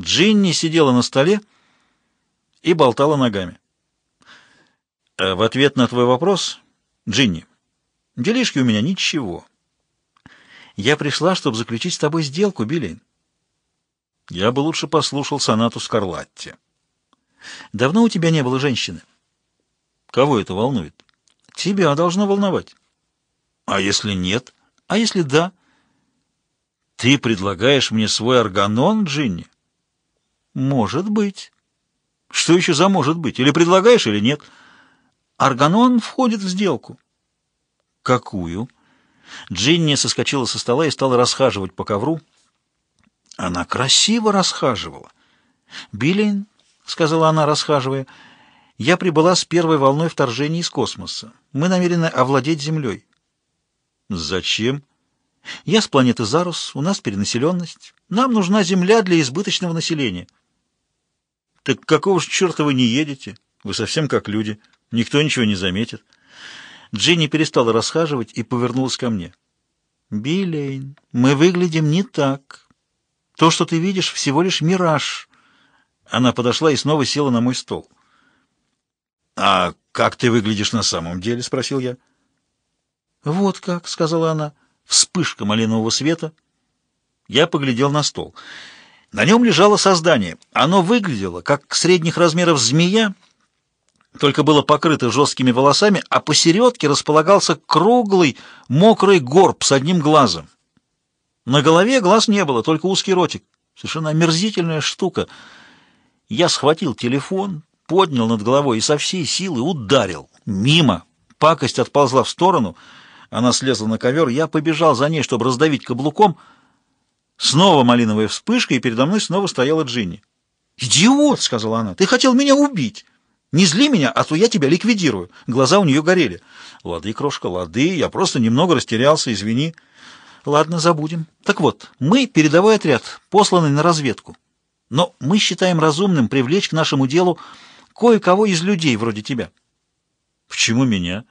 Джинни сидела на столе и болтала ногами. Э, в ответ на твой вопрос, Джинни, делишки у меня ничего. Я пришла, чтобы заключить с тобой сделку, Билли. Я бы лучше послушал сонату Скарлатти. Давно у тебя не было женщины? Кого это волнует? Тебя должно волновать. А если нет? А если да? Ты предлагаешь мне свой органон, Джинни? Может быть. Что еще за может быть? Или предлагаешь, или нет? Органон входит в сделку. Какую? Джинни соскочила со стола и стала расхаживать по ковру. Она красиво расхаживала. «Биллин», — сказала она, расхаживая, — «я прибыла с первой волной вторжения из космоса. Мы намерены овладеть Землей». «Зачем?» «Я с планеты Зарус, у нас перенаселенность. Нам нужна Земля для избыточного населения». «Так какого ж черта вы не едете? Вы совсем как люди. Никто ничего не заметит». Джинни перестала расхаживать и повернулась ко мне. «Биллейн, мы выглядим не так. То, что ты видишь, всего лишь мираж. Она подошла и снова села на мой стол. «А как ты выглядишь на самом деле?» — спросил я. «Вот как», — сказала она, — вспышка малинового света. Я поглядел на стол. На нем лежало создание. Оно выглядело, как средних размеров змея, только было покрыто жесткими волосами, а посередке располагался круглый, мокрый горб с одним глазом. На голове глаз не было, только узкий ротик. Совершенно омерзительная штука. Я схватил телефон, поднял над головой и со всей силы ударил. Мимо. Пакость отползла в сторону. Она слезла на ковер. Я побежал за ней, чтобы раздавить каблуком. Снова малиновая вспышка, и передо мной снова стояла Джинни. «Идиот!» — сказала она. «Ты хотел меня убить!» Не зли меня, а то я тебя ликвидирую. Глаза у нее горели. Лады, крошка, лады, я просто немного растерялся, извини. Ладно, забудем. Так вот, мы передовой отряд, посланный на разведку. Но мы считаем разумным привлечь к нашему делу кое-кого из людей вроде тебя. Почему меня?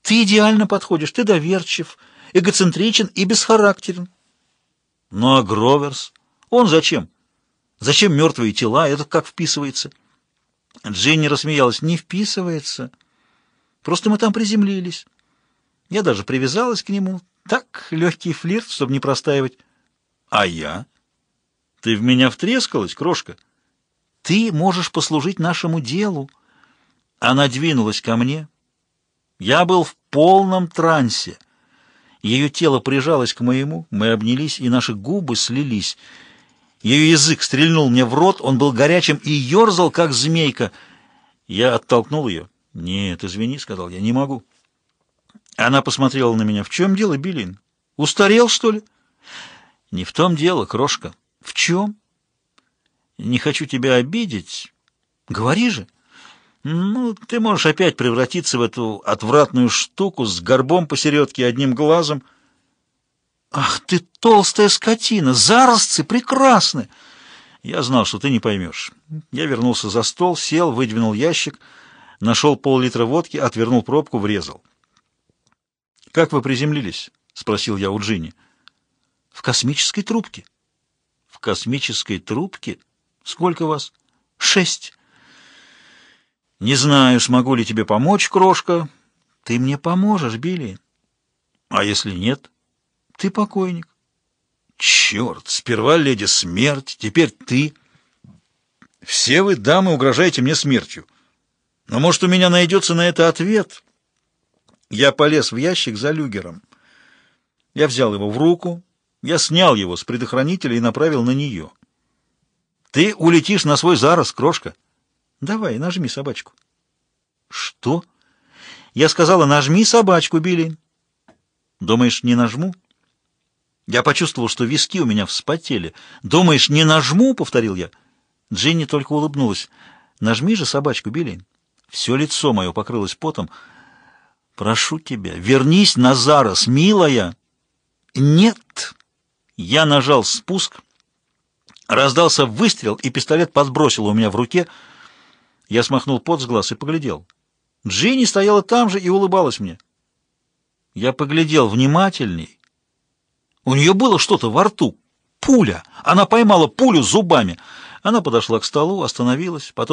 Ты идеально подходишь, ты доверчив, эгоцентричен и бесхарактерен. Ну а Гроверс? Он зачем? Зачем мертвые тела? Это как вписывается? Дженни рассмеялась. «Не вписывается. Просто мы там приземлились. Я даже привязалась к нему. Так, легкий флирт, чтобы не простаивать. А я? Ты в меня втрескалась, крошка? Ты можешь послужить нашему делу». Она двинулась ко мне. Я был в полном трансе. Ее тело прижалось к моему, мы обнялись, и наши губы слились — ее язык стрельнул мне в рот, он был горячим и ерзал, как змейка. Я оттолкнул ее. «Нет, извини», — сказал я, — «не могу». Она посмотрела на меня. «В чем дело, Билин? Устарел, что ли?» «Не в том дело, крошка». «В чем?» «Не хочу тебя обидеть». «Говори же». «Ну, ты можешь опять превратиться в эту отвратную штуку с горбом посередке и одним глазом». «Ах ты толстая скотина! Заросцы прекрасны!» Я знал, что ты не поймешь. Я вернулся за стол, сел, выдвинул ящик, нашел пол-литра водки, отвернул пробку, врезал. «Как вы приземлились?» — спросил я у Джинни. «В космической трубке». «В космической трубке? Сколько вас?» «Шесть». «Не знаю, смогу ли тебе помочь, крошка». «Ты мне поможешь, Билли». «А если нет?» Ты покойник. Черт, сперва леди смерть, теперь ты. Все вы, дамы, угрожаете мне смертью. Но, может, у меня найдется на это ответ. Я полез в ящик за люгером. Я взял его в руку, я снял его с предохранителя и направил на нее. Ты улетишь на свой зарос, крошка. Давай, нажми собачку. Что? Я сказала, нажми собачку, Билли. Думаешь, не нажму? Я почувствовал, что виски у меня вспотели. «Думаешь, не нажму?» — повторил я. Джинни только улыбнулась. «Нажми же собачку, Билли». Все лицо мое покрылось потом. «Прошу тебя, вернись на Зарос, милая!» «Нет!» Я нажал спуск. Раздался выстрел, и пистолет подбросил у меня в руке. Я смахнул пот с глаз и поглядел. Джинни стояла там же и улыбалась мне. Я поглядел внимательней у нее было что-то во рту. Пуля. Она поймала пулю зубами. Она подошла к столу, остановилась, потом